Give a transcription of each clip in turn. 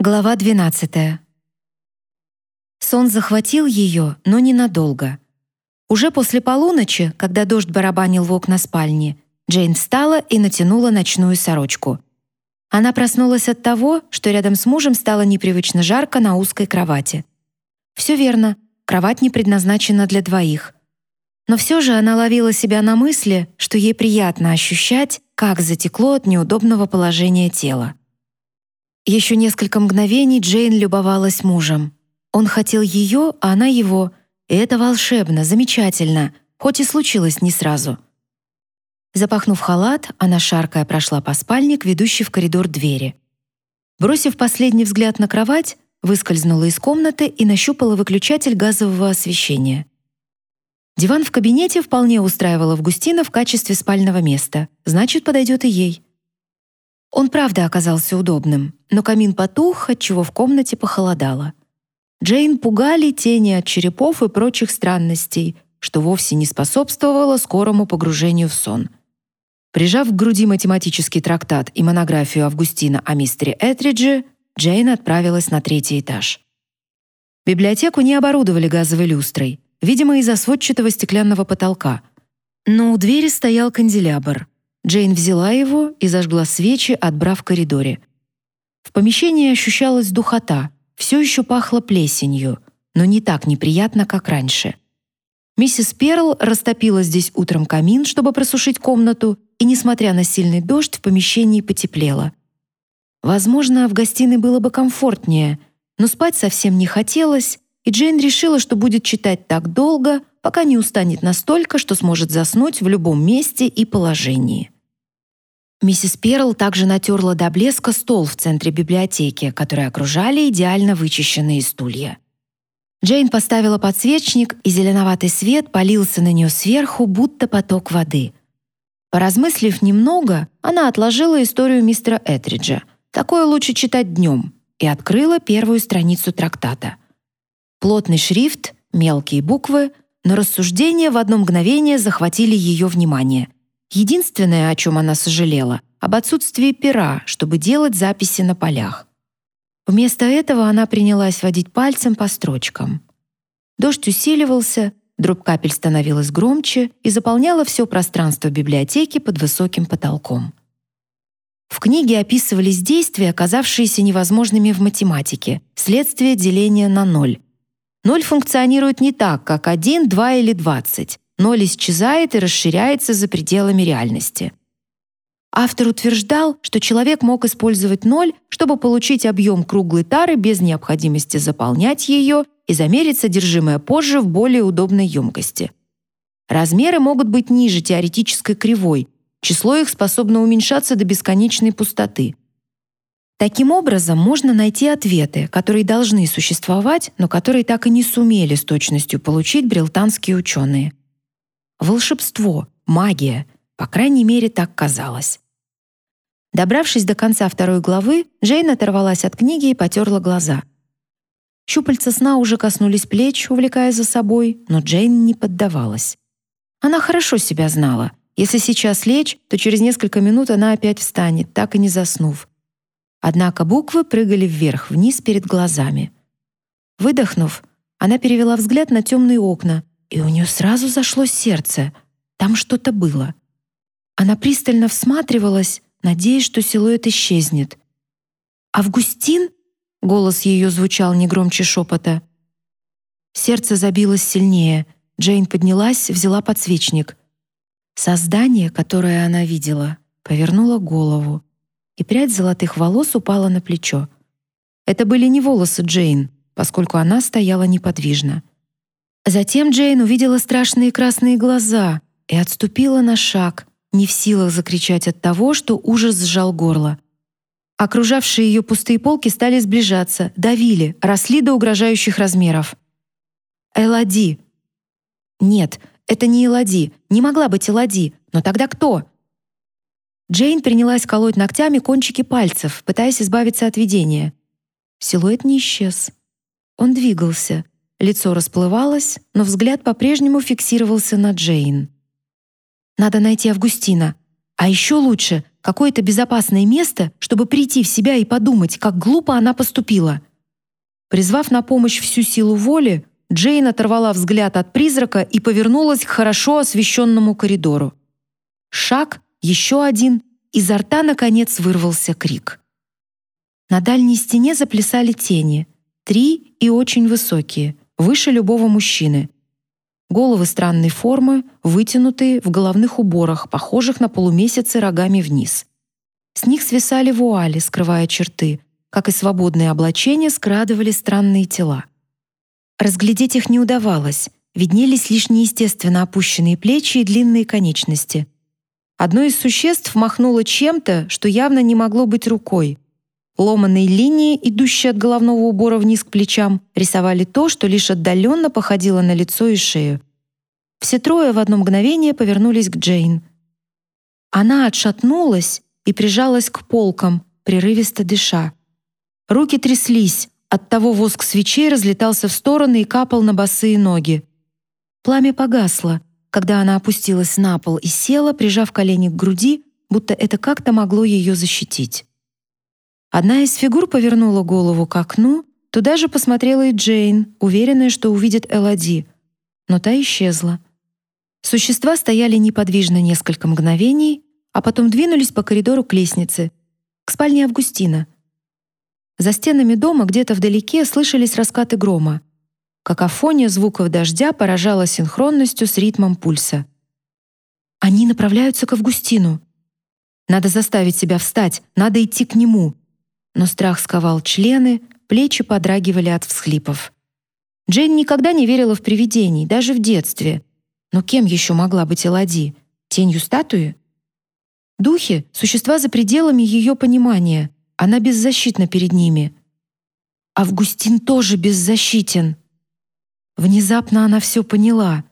Глава 12. Сон захватил ее, но ненадолго. Уже после полуночи, когда дождь барабанил в окна спальни, Джейн встала и натянула ночную сорочку. Она проснулась от того, что рядом с мужем стало непривычно жарко на узкой кровати. Все верно, кровать не предназначена для двоих. Но все же она ловила себя на мысли, что ей приятно ощущать, как затекло от неудобного положения тела. Еще несколько мгновений Джейн любовалась мужем. Он хотел ее, а она его. И это волшебно, замечательно, хоть и случилось не сразу. Запахнув халат, она шаркая прошла по спальне к ведущей в коридор двери. Бросив последний взгляд на кровать, выскользнула из комнаты и нащупала выключатель газового освещения. Диван в кабинете вполне устраивал Августина в качестве спального места, значит, подойдет и ей. Он правда оказался удобным, но камин потух, отчего в комнате похолодало. Джейн пугали тени от черепов и прочих странностей, что вовсе не способствовало скорому погружению в сон. Прижав к груди математический трактат и монографию Августина о мистере Этридже, Джейн отправилась на третий этаж. Библиотеку не оборудовали газовой люстрой, видимо, из-за сводчатого стеклянного потолка. Но у двери стоял канделябр — Джейн взяла его и зажгла свечи, отбрав в коридоре. В помещении ощущалась духота, все еще пахло плесенью, но не так неприятно, как раньше. Миссис Перл растопила здесь утром камин, чтобы просушить комнату, и, несмотря на сильный дождь, в помещении потеплело. Возможно, в гостиной было бы комфортнее, но спать совсем не хотелось, и Джейн решила, что будет читать так долго, пока не устанет настолько, что сможет заснуть в любом месте и положении. Миссис Перл также натерла до блеска стол в центре библиотеки, который окружали идеально вычищенные стулья. Джейн поставила подсвечник, и зеленоватый свет полился на нее сверху, будто поток воды. Поразмыслив немного, она отложила историю мистера Этриджа. Такое лучше читать днем, и открыла первую страницу трактата. Плотный шрифт, мелкие буквы, но рассуждения в одно мгновение захватили ее внимание — Единственное, о чем она сожалела, об отсутствии пера, чтобы делать записи на полях. Вместо этого она принялась водить пальцем по строчкам. Дождь усиливался, дробь капель становилась громче и заполняла все пространство библиотеки под высоким потолком. В книге описывались действия, оказавшиеся невозможными в математике, следствие деления на ноль. Ноль функционирует не так, как 1, 2 или 20 ноль исчезает и расширяется за пределами реальности. Автор утверждал, что человек мог использовать ноль, чтобы получить объем круглой тары без необходимости заполнять ее и замерить содержимое позже в более удобной емкости. Размеры могут быть ниже теоретической кривой, число их способно уменьшаться до бесконечной пустоты. Таким образом, можно найти ответы, которые должны существовать, но которые так и не сумели с точностью получить брилтанские ученые. Волшебство, магия, по крайней мере, так казалось. Добравшись до конца второй главы, Джейн оторвалась от книги и потерла глаза. Щупальца сна уже коснулись плеч, увлекая за собой, но Джейн не поддавалась. Она хорошо себя знала. Если сейчас лечь, то через несколько минут она опять встанет, так и не заснув. Однако буквы прыгали вверх-вниз перед глазами. Выдохнув, она перевела взгляд на темные окна, и у нее сразу зашло сердце. Там что-то было. Она пристально всматривалась, надеясь, что силуэт исчезнет. «Августин?» — голос ее звучал не громче шепота. Сердце забилось сильнее. Джейн поднялась, взяла подсвечник. Создание, которое она видела, повернуло голову, и прядь золотых волос упала на плечо. Это были не волосы Джейн, поскольку она стояла неподвижно. Затем Джейн увидела страшные красные глаза и отступила на шаг, не в силах закричать от того, что ужас сжал горло. Окружавшие ее пустые полки стали сближаться, давили, росли до угрожающих размеров. Элоди. Нет, это не Элоди, не могла быть Элоди, но тогда кто? Джейн принялась колоть ногтями кончики пальцев, пытаясь избавиться от видения. Силуэт не исчез. Он двигался, Лицо расплывалось, но взгляд по-прежнему фиксировался на Джейн. «Надо найти Августина. А еще лучше какое-то безопасное место, чтобы прийти в себя и подумать, как глупо она поступила. Призвав на помощь всю силу воли, Джейн оторвала взгляд от призрака и повернулась к хорошо освещенному коридору. Шаг, еще один, изо рта наконец вырвался крик. На дальней стене заплясали тени, три и очень высокие, выше любого мужчины. Головы странной формы, вытянутые в головных уборах, похожих на полумесяцы рогами вниз. С них свисали вуали, скрывая черты, как и свободные облачения скрадывали странные тела. Разглядеть их не удавалось, виднелись лишь неестественно опущенные плечи и длинные конечности. Одно из существ махнуло чем-то, что явно не могло быть рукой. Ломаные линии, идущие от головного убора вниз к плечам, рисовали то, что лишь отдаленно походило на лицо и шею. Все трое в одно мгновение повернулись к Джейн. Она отшатнулась и прижалась к полкам, прерывисто дыша. Руки тряслись, оттого воск свечей разлетался в стороны и капал на босые ноги. Пламя погасло, когда она опустилась на пол и села, прижав колени к груди, будто это как-то могло ее защитить. Одна из фигур повернула голову к окну, туда же посмотрела и Джейн, уверенная, что увидит Элоди, но та исчезла. Существа стояли неподвижно несколько мгновений, а потом двинулись по коридору к лестнице, к спальне Августина. За стенами дома где-то вдалеке слышались раскаты грома. Какофония звуков дождя поражала синхронностью с ритмом пульса. Они направляются к Августину. Надо заставить себя встать, надо идти к нему но страх сковал члены, плечи подрагивали от всхлипов. Джейн никогда не верила в привидений, даже в детстве. Но кем еще могла быть Элади? Тенью статуи? Духи — существа за пределами ее понимания. Она беззащитна перед ними. Августин тоже беззащитен. Внезапно она все поняла.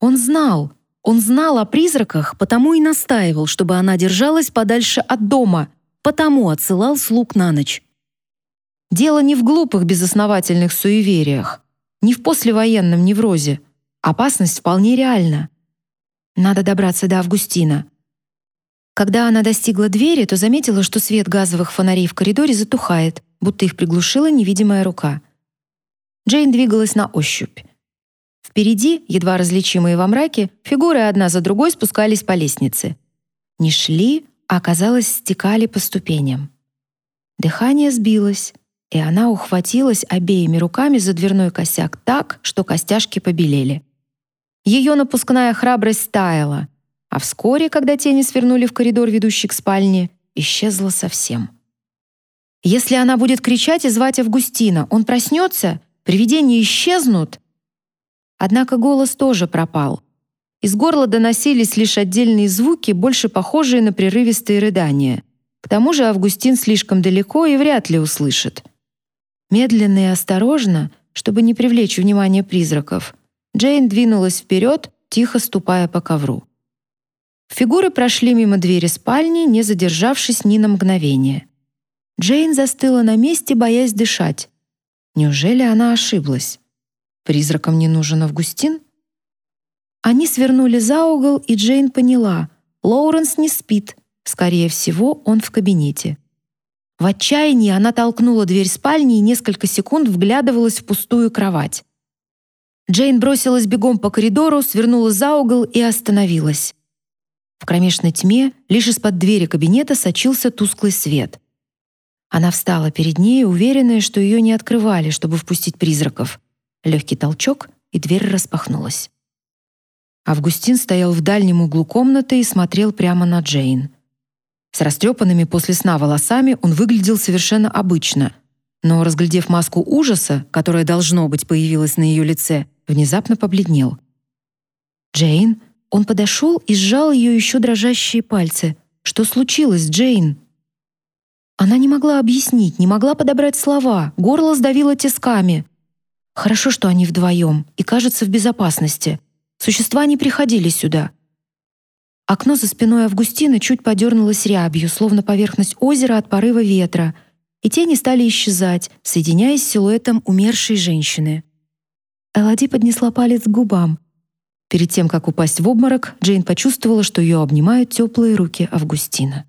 Он знал. Он знал о призраках, потому и настаивал, чтобы она держалась подальше от дома, потому отсылал слуг на ночь. Дело не в глупых безосновательных суевериях, не в послевоенном неврозе. Опасность вполне реальна. Надо добраться до Августина. Когда она достигла двери, то заметила, что свет газовых фонарей в коридоре затухает, будто их приглушила невидимая рука. Джейн двигалась на ощупь. Впереди, едва различимые во мраке, фигуры одна за другой спускались по лестнице. Не шли, а, казалось, стекали по ступеням. Дыхание сбилось, и она ухватилась обеими руками за дверной косяк так, что костяшки побелели. Ее напускная храбрость таяла, а вскоре, когда тени свернули в коридор, ведущий к спальне, исчезла совсем. Если она будет кричать и звать Августина, он проснется, привидения исчезнут. Однако голос тоже пропал, из горла доносились лишь отдельные звуки, больше похожие на прерывистые рыдания. К тому же Августин слишком далеко и вряд ли услышит. Медленно и осторожно, чтобы не привлечь внимание призраков, Джейн двинулась вперед, тихо ступая по ковру. Фигуры прошли мимо двери спальни, не задержавшись ни на мгновение. Джейн застыла на месте, боясь дышать. Неужели она ошиблась? Призракам не нужен Августин? Они свернули за угол, и Джейн поняла — Лоуренс не спит. Скорее всего, он в кабинете. В отчаянии она толкнула дверь спальни и несколько секунд вглядывалась в пустую кровать. Джейн бросилась бегом по коридору, свернула за угол и остановилась. В кромешной тьме лишь из-под двери кабинета сочился тусклый свет. Она встала перед ней, уверенная, что ее не открывали, чтобы впустить призраков. Легкий толчок, и дверь распахнулась. Августин стоял в дальнем углу комнаты и смотрел прямо на Джейн. С растрепанными после сна волосами он выглядел совершенно обычно, но, разглядев маску ужаса, которая, должно быть, появилась на ее лице, внезапно побледнел. «Джейн?» Он подошел и сжал ее еще дрожащие пальцы. «Что случилось, Джейн?» Она не могла объяснить, не могла подобрать слова, горло сдавило тисками. Хорошо, что они вдвоем и, кажется, в безопасности. Существа не приходили сюда. Окно за спиной Августины чуть подернулось рябью, словно поверхность озера от порыва ветра, и тени стали исчезать, соединяясь с силуэтом умершей женщины. Элоди поднесла палец к губам. Перед тем, как упасть в обморок, Джейн почувствовала, что ее обнимают теплые руки Августина.